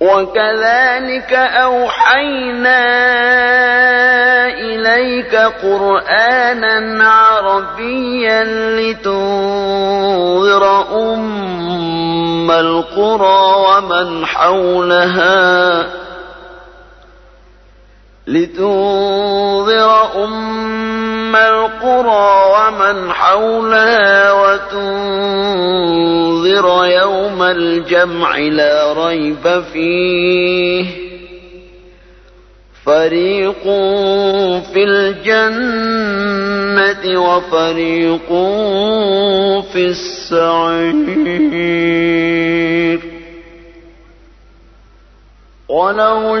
وكذلك أوحينا إليك قرآنا عربيا لتنظر أم القرى ومن حولها لتنظر أم القرى ومن حولها وتنظر يوم الجمع لا ريب فيه فريق في الجنة وفريق في السعير ولو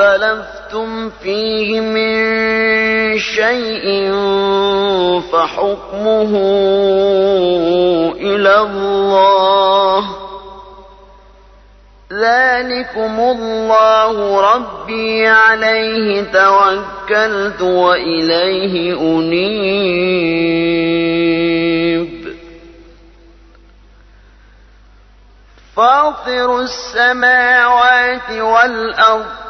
اختلفتم فيه من شيء فحكمه إلى الله. ذلكم الله ربي عليه توكلت وإليه أنيب. فاطر السماوات والأرض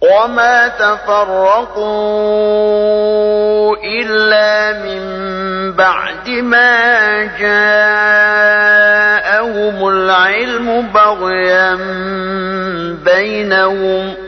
وما تفرقوا إلا من بعد ما جاءهم العلم بغيا بينهم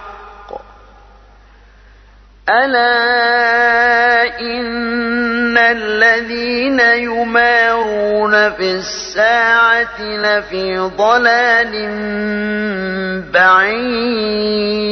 ألا إن الذين يمارون في الساعة لفي ضلال بعيد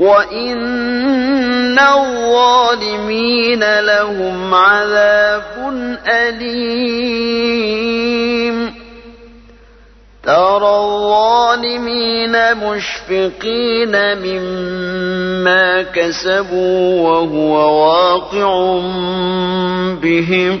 وإن الظالمين لهم عذاب أليم ترى الظالمين مشفقين مما كسبوا وهو واقع بهم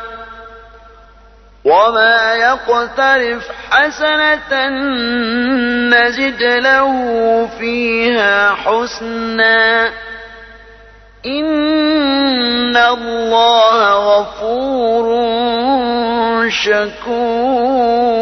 وما يقترف حسنة نزد له فيها حسنا إن الله غفور شكور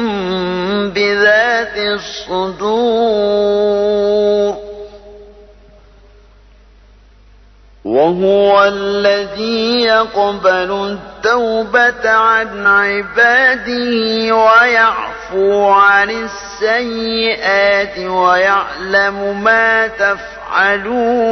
الصدور. وهو الذي يقبل التوبة عن عباده ويعفو عن السيئات ويعلم ما تفعلون.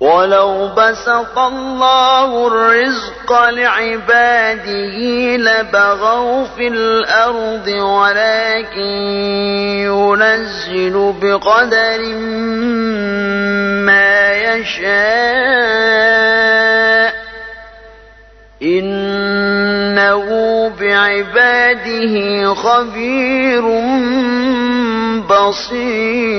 ولو بسط الله الرزق لعباده لبغوا في الأرض ولكن ينزل بقدر ما يشاء. إنه بعباده خبير بصير.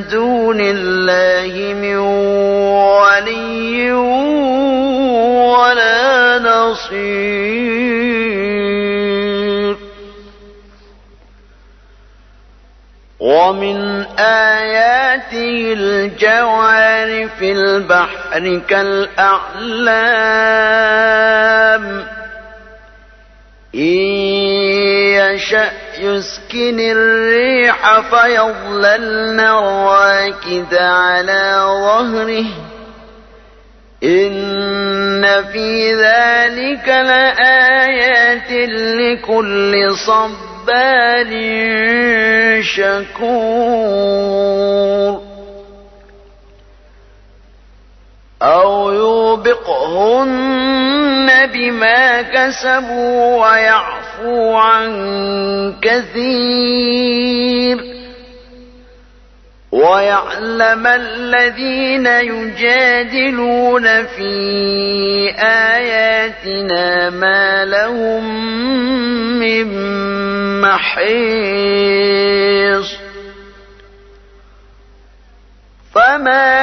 دون الله من ولي ولا نصير. ومن آياته الجوار في البحر كالأعلام. إن يشأ يسكن الريح فيظللن راكد على ظهره. إن في ذلك لآيات لكل صبار شكور. أو يوبقهن بما كسبوا ويعفو عن كثير ويعلم الذين يجادلون في آياتنا ما لهم من محيص فما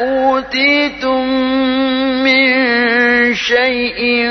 أوتيتم من شيء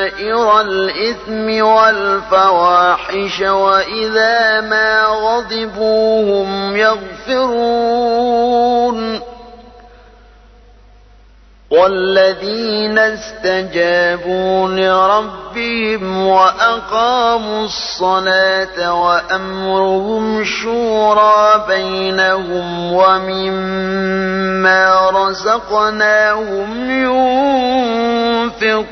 الإثم والفواحش وإذا ما غضبوا هم يغفرون والذين استجابوا لربهم وأقاموا الصلاة وأمرهم شورى بينهم ومما رزقناهم ينفقون.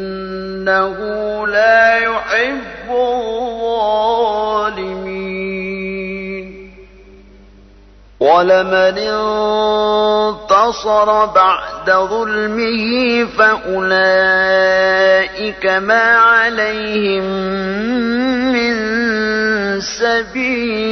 إنه لا يحب الظالمين ولمن انتصر بعد ظلمه فأولئك ما عليهم من سبيل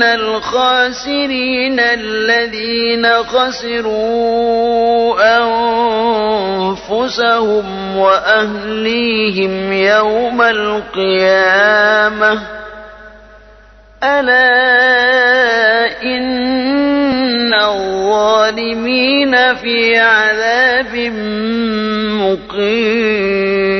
إن الخاسرين الذين خسروا أنفسهم وأهليهم يوم القيامة ألا إن الظالمين في عذاب مقيم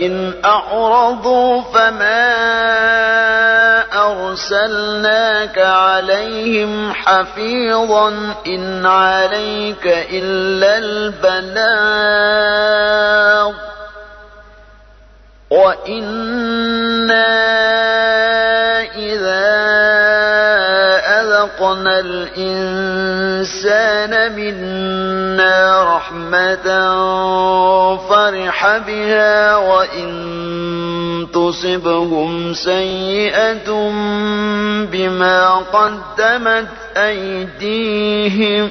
فإن أعرضوا فما أرسلناك عليهم حفيظا إن عليك إلا البلاغ وإنا إذا أذقنا الإنسان منا رحمة فرح بها وإن تصبهم سيئة بما قدمت أيديهم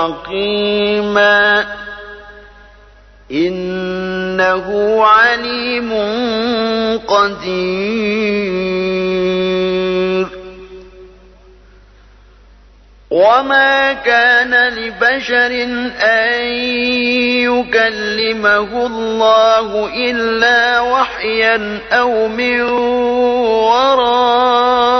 عقيما إنه عليم قدير وما كان لبشر أن يكلمه الله إلا وحيا أو من وراء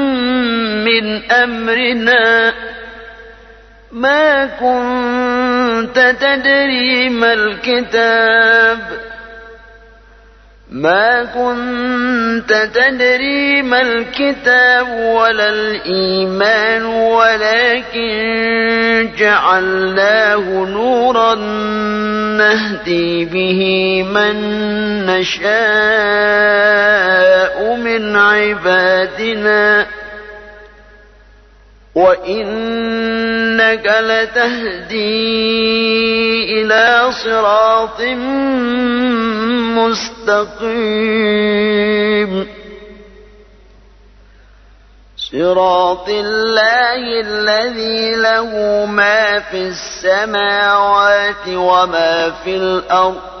من أمرنا ما كنت تدري ما الكتاب ما كنت تدري ما الكتاب ولا الإيمان ولكن جعلناه نورا نهدي به من نشاء من عبادنا وإنك لتهدي إلى صراط مستقيم صراط الله الذي له ما في السماوات وما في الأرض